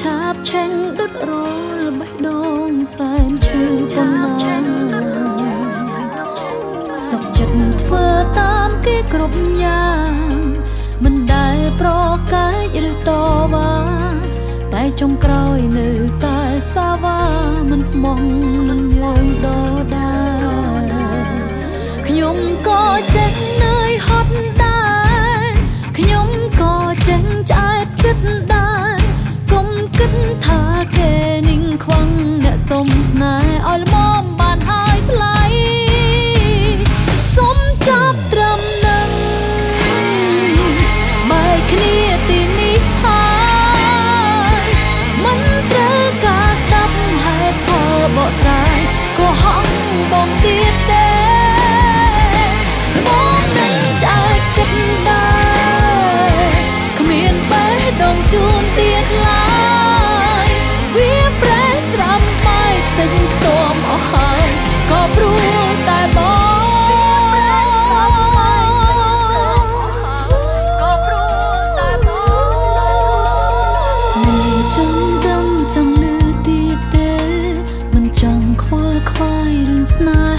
ឆាបឆេងដុតរលបេះដូងសែនឈឺប៉ុណ្ណាសុខចិត្តធ្វើតាមគេគ្រប់យ៉ាងមិនដែលប្រកែកឬតវ៉ាតែចុងក្រោយនៅតែសាវ៉ាមិនស្មោះនឹងយើងដដែលខ្ញុំក៏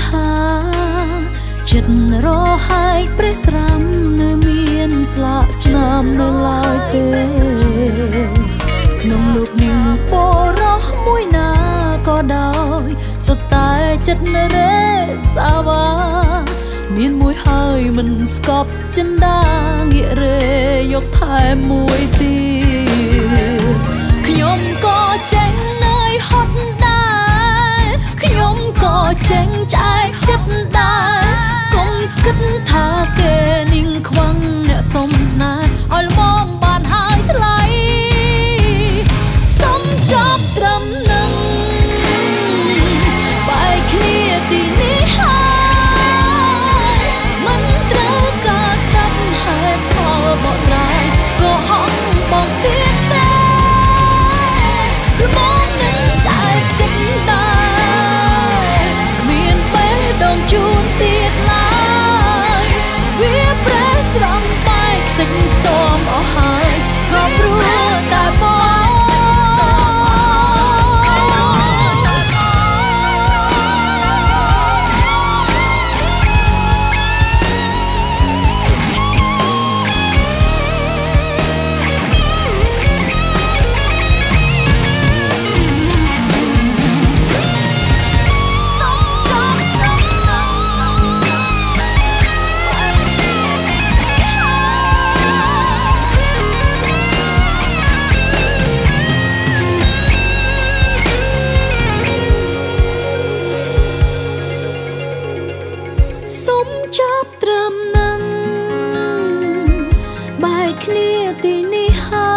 ហាចិត្តរហើកប្រេះស្រាំនៅមានស្លាកស្នាមនៅឡើយទេ ក្នុងលោកនេះបរោះមួយណាក៏ដោយសុទ្ធតែចិត្តនរេសាវ៉ាមានមួយហើយមិនស្កប់ចិនដាងាករេយកថែមួយទៀតខ្ញុំក៏ចេ ចា ទីនេះហើ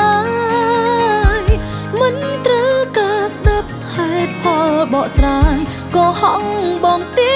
យមិនត្រូវការស្ដាប់ហេតុផលបកស្រាយក៏ហងបងទៀត